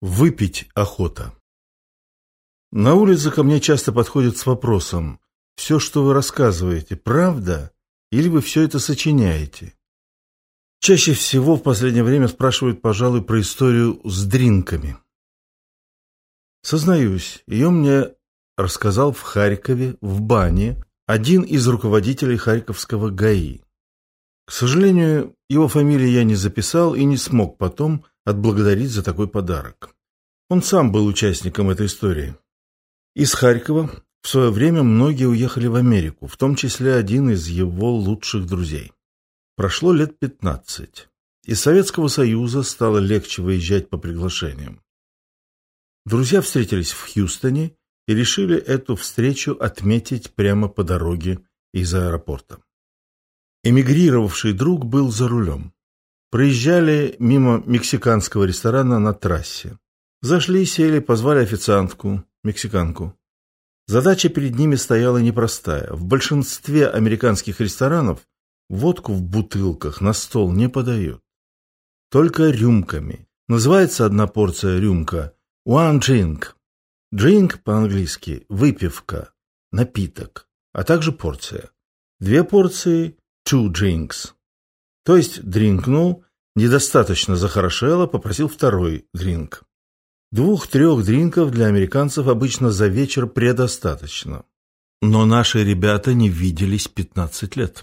Выпить охота. На улице ко мне часто подходят с вопросом, все, что вы рассказываете, правда, или вы все это сочиняете? Чаще всего в последнее время спрашивают, пожалуй, про историю с дринками. Сознаюсь, ее мне рассказал в Харькове, в бане, один из руководителей Харьковского ГАИ. К сожалению, его фамилию я не записал и не смог потом отблагодарить за такой подарок. Он сам был участником этой истории. Из Харькова в свое время многие уехали в Америку, в том числе один из его лучших друзей. Прошло лет 15. Из Советского Союза стало легче выезжать по приглашениям. Друзья встретились в Хьюстоне и решили эту встречу отметить прямо по дороге из аэропорта. Эмигрировавший друг был за рулем. Проезжали мимо мексиканского ресторана на трассе. Зашли, сели, позвали официантку, мексиканку. Задача перед ними стояла непростая. В большинстве американских ресторанов водку в бутылках на стол не подают. Только рюмками. Называется одна порция рюмка «one drink». Drink по-английски – выпивка, напиток, а также порция. Две порции – two drinks. То есть дринкнул, недостаточно захорошело, попросил второй дринк. Двух-трех дринков для американцев обычно за вечер предостаточно. Но наши ребята не виделись 15 лет.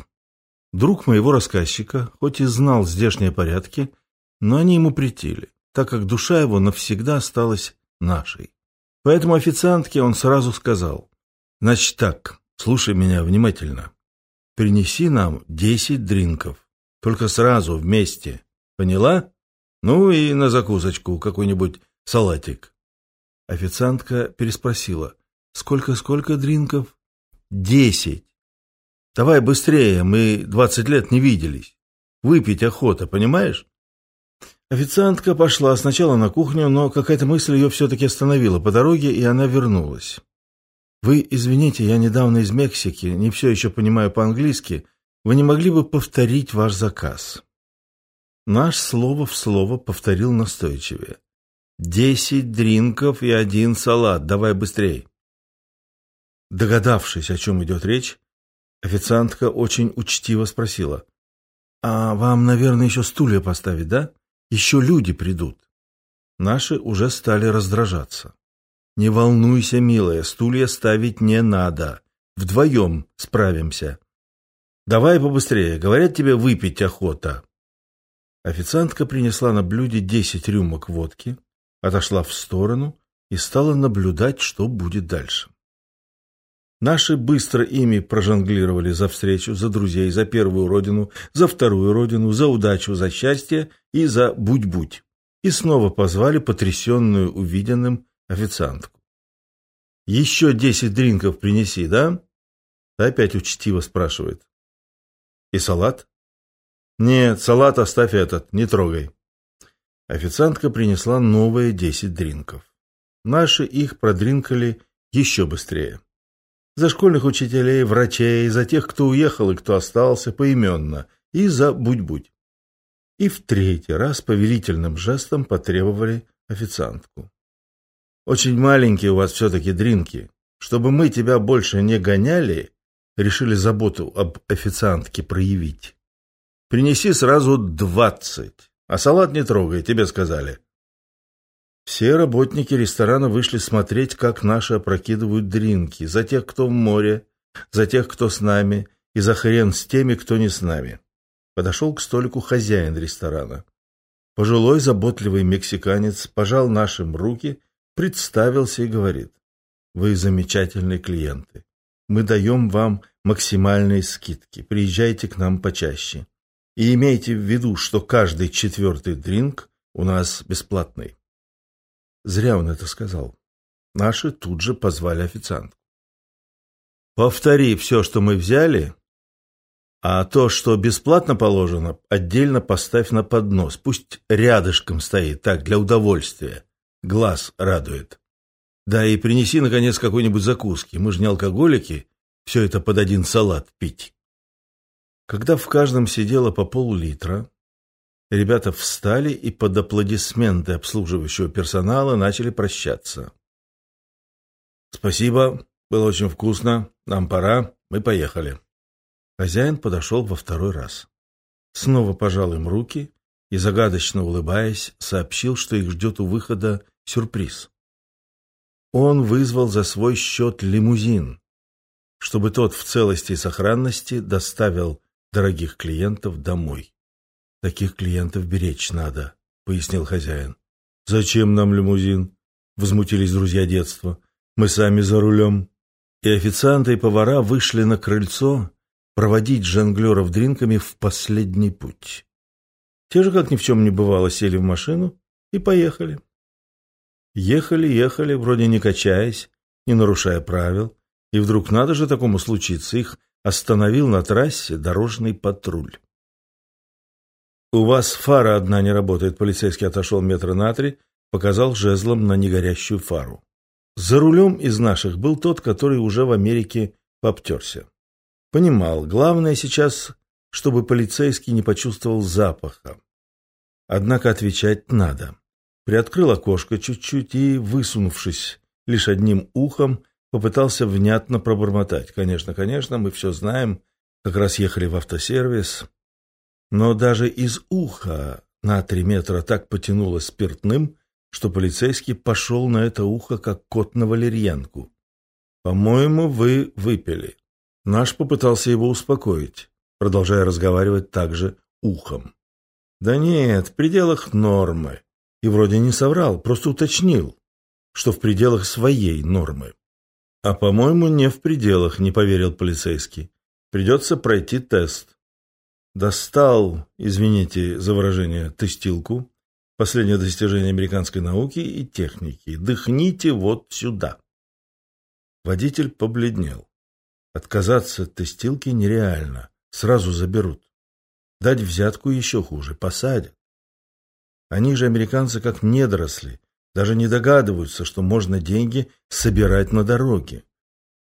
Друг моего рассказчика, хоть и знал здешние порядки, но они ему претили, так как душа его навсегда осталась нашей. Поэтому официантке он сразу сказал, «Значит так, слушай меня внимательно. Принеси нам 10 дринков, только сразу, вместе. Поняла? Ну и на закусочку какой-нибудь салатик. Официантка переспросила. Сколько-сколько дринков? Десять. Давай быстрее, мы двадцать лет не виделись. Выпить охота, понимаешь? Официантка пошла сначала на кухню, но какая-то мысль ее все-таки остановила по дороге, и она вернулась. «Вы извините, я недавно из Мексики, не все еще понимаю по-английски. Вы не могли бы повторить ваш заказ?» Наш слово в слово повторил настойчивее. Десять дринков и один салат. Давай быстрей. Догадавшись, о чем идет речь, официантка очень учтиво спросила. «А вам, наверное, еще стулья поставить, да? Еще люди придут». Наши уже стали раздражаться. «Не волнуйся, милая, стулья ставить не надо. Вдвоем справимся. Давай побыстрее, говорят тебе выпить охота». Официантка принесла на блюде десять рюмок водки, отошла в сторону и стала наблюдать, что будет дальше. Наши быстро ими прожонглировали за встречу, за друзей, за первую родину, за вторую родину, за удачу, за счастье и за будь-будь. И снова позвали потрясенную увиденным официантку. «Еще десять дринков принеси, да?» Опять учтиво спрашивает. «И салат?» «Нет, салат оставь этот, не трогай». Официантка принесла новые десять дринков. Наши их продринкали еще быстрее. За школьных учителей, врачей, за тех, кто уехал и кто остался, поименно, и за будь-будь. И в третий раз повелительным жестом потребовали официантку. «Очень маленькие у вас все-таки дринки. Чтобы мы тебя больше не гоняли, решили заботу об официантке проявить. Принеси сразу двадцать». А салат не трогай, тебе сказали. Все работники ресторана вышли смотреть, как наши опрокидывают дринки. За тех, кто в море, за тех, кто с нами, и за хрен с теми, кто не с нами. Подошел к столику хозяин ресторана. Пожилой заботливый мексиканец пожал нашим руки, представился и говорит. Вы замечательные клиенты. Мы даем вам максимальные скидки. Приезжайте к нам почаще. И имейте в виду, что каждый четвертый дринк у нас бесплатный. Зря он это сказал. Наши тут же позвали официантку. Повтори все, что мы взяли, а то, что бесплатно положено, отдельно поставь на поднос. Пусть рядышком стоит, так, для удовольствия. Глаз радует. Да и принеси, наконец, какой-нибудь закуски. Мы же не алкоголики, все это под один салат пить. Когда в каждом сидело по пол-литра, Ребята встали и под аплодисменты обслуживающего персонала начали прощаться. «Спасибо, было очень вкусно, нам пора, мы поехали». Хозяин подошел во второй раз. Снова пожал им руки и, загадочно улыбаясь, сообщил, что их ждет у выхода сюрприз. Он вызвал за свой счет лимузин, чтобы тот в целости и сохранности доставил дорогих клиентов домой. «Таких клиентов беречь надо», — пояснил хозяин. «Зачем нам лимузин?» — возмутились друзья детства. «Мы сами за рулем». И официанты и повара вышли на крыльцо проводить жонглеров дринками в последний путь. Те же, как ни в чем не бывало, сели в машину и поехали. Ехали, ехали, вроде не качаясь, не нарушая правил, и вдруг надо же такому случиться, их остановил на трассе дорожный патруль. «У вас фара одна не работает», — полицейский отошел метра на три, показал жезлом на негорящую фару. За рулем из наших был тот, который уже в Америке поптерся. Понимал, главное сейчас, чтобы полицейский не почувствовал запаха. Однако отвечать надо. Приоткрыл окошко чуть-чуть и, высунувшись лишь одним ухом, попытался внятно пробормотать. Конечно, конечно, мы все знаем, как раз ехали в автосервис. Но даже из уха на три метра так потянуло спиртным, что полицейский пошел на это ухо, как кот на валерьянку. «По-моему, вы выпили». Наш попытался его успокоить, продолжая разговаривать также ухом. «Да нет, в пределах нормы». И вроде не соврал, просто уточнил, что в пределах своей нормы. «А, по-моему, не в пределах», — не поверил полицейский. «Придется пройти тест». Достал, извините за выражение, тестилку, последнее достижение американской науки и техники. Дыхните вот сюда. Водитель побледнел. Отказаться от тестилки нереально. Сразу заберут. Дать взятку еще хуже. Посадят. Они же, американцы, как недоросли, даже не догадываются, что можно деньги собирать на дороге.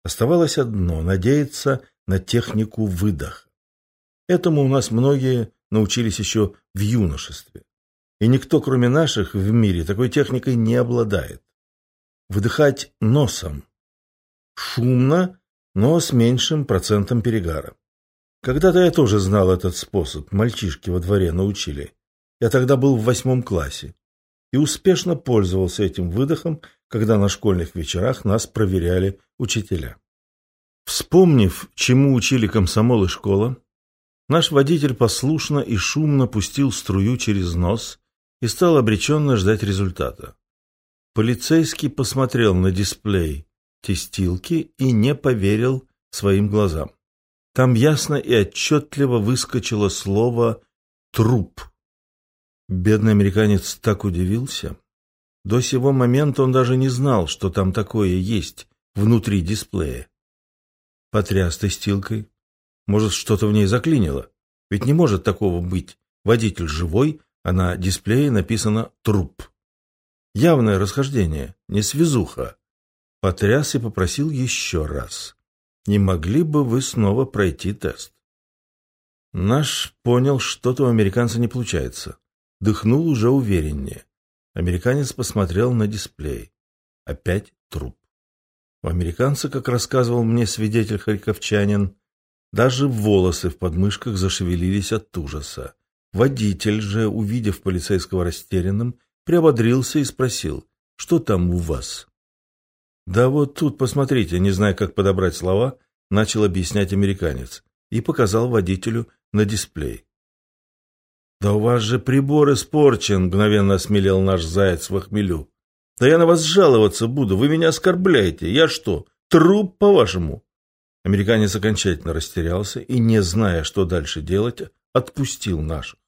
Оставалось одно – надеяться на технику выдоха. Этому у нас многие научились еще в юношестве. И никто, кроме наших, в мире такой техникой не обладает. Выдыхать носом. Шумно, но с меньшим процентом перегара. Когда-то я тоже знал этот способ, мальчишки во дворе научили. Я тогда был в восьмом классе и успешно пользовался этим выдохом, когда на школьных вечерах нас проверяли учителя. Вспомнив, чему учили комсомол и школа, наш водитель послушно и шумно пустил струю через нос и стал обреченно ждать результата. Полицейский посмотрел на дисплей тестилки и не поверил своим глазам. Там ясно и отчетливо выскочило слово «труп». Бедный американец так удивился. До сего момента он даже не знал, что там такое есть внутри дисплея. Потряс тестилкой. Может, что-то в ней заклинило? Ведь не может такого быть. Водитель живой, а на дисплее написано «труп». Явное расхождение, не связуха. Потряс и попросил еще раз. Не могли бы вы снова пройти тест? Наш понял, что-то у американца не получается. Дыхнул уже увереннее. Американец посмотрел на дисплей. Опять труп. У американца, как рассказывал мне свидетель харьковчанин, даже волосы в подмышках зашевелились от ужаса. Водитель же, увидев полицейского растерянным, приободрился и спросил, что там у вас? Да вот тут, посмотрите, не зная, как подобрать слова, начал объяснять американец и показал водителю на дисплей. «Да у вас же прибор испорчен», — мгновенно осмелел наш заяц в охмелю. «Да я на вас жаловаться буду, вы меня оскорбляете. Я что, труп, по-вашему?» Американец окончательно растерялся и, не зная, что дальше делать, отпустил наших.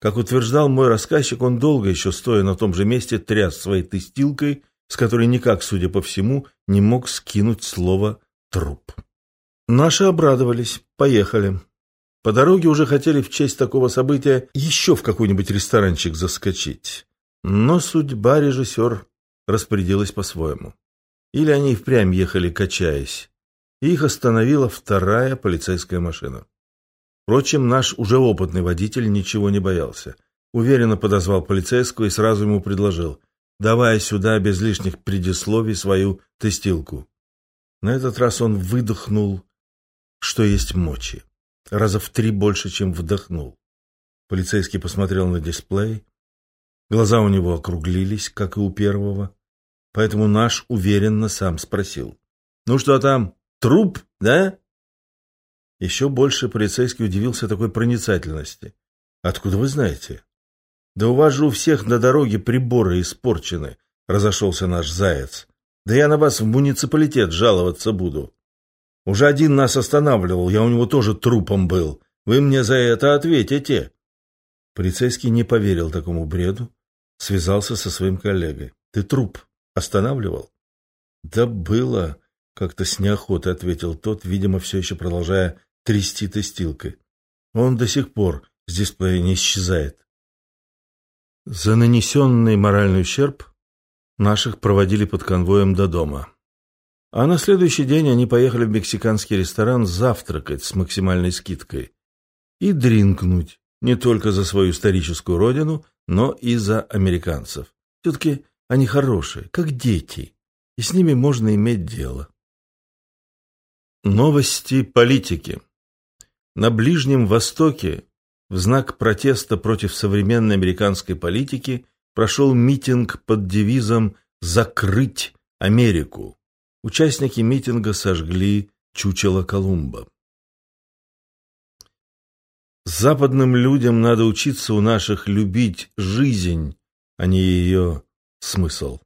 Как утверждал мой рассказчик, он долго еще, стоя на том же месте, тряс своей тестилкой, с которой никак, судя по всему, не мог скинуть слово «труп». Наши обрадовались. Поехали. По дороге уже хотели в честь такого события еще в какой-нибудь ресторанчик заскочить. Но судьба режиссер распорядилась по-своему. Или они впрямь ехали, качаясь. И их остановила вторая полицейская машина. Впрочем, наш уже опытный водитель ничего не боялся. уверенно подозвал полицейского и сразу ему предложил «давай сюда без лишних предисловий свою тестилку». На этот раз он выдохнул, что есть мочи, раза в три больше, чем вдохнул. Полицейский посмотрел на дисплей. Глаза у него округлились, как и у первого. Поэтому наш уверенно сам спросил. «Ну что там, труп, да?» Еще больше полицейский удивился такой проницательности. «Откуда вы знаете?» «Да у вас же у всех на дороге приборы испорчены», — разошелся наш заяц. «Да я на вас в муниципалитет жаловаться буду. Уже один нас останавливал, я у него тоже трупом был. Вы мне за это ответите». Полицейский не поверил такому бреду, связался со своим коллегой. «Ты труп останавливал?» «Да было», — как-то с неохотой ответил тот, видимо, все еще продолжая трясти тестилкой. «Он до сих пор с дисплея не исчезает». За нанесенный моральный ущерб наших проводили под конвоем до дома. А на следующий день они поехали в мексиканский ресторан завтракать с максимальной скидкой и дринкнуть не только за свою историческую родину, но и за американцев. Все-таки они хорошие, как дети, и с ними можно иметь дело. Новости политики. На Ближнем Востоке в знак протеста против современной американской политики прошел митинг под девизом «Закрыть Америку». Участники митинга сожгли чучело Колумба. Западным людям надо учиться у наших любить жизнь, а не ее смысл.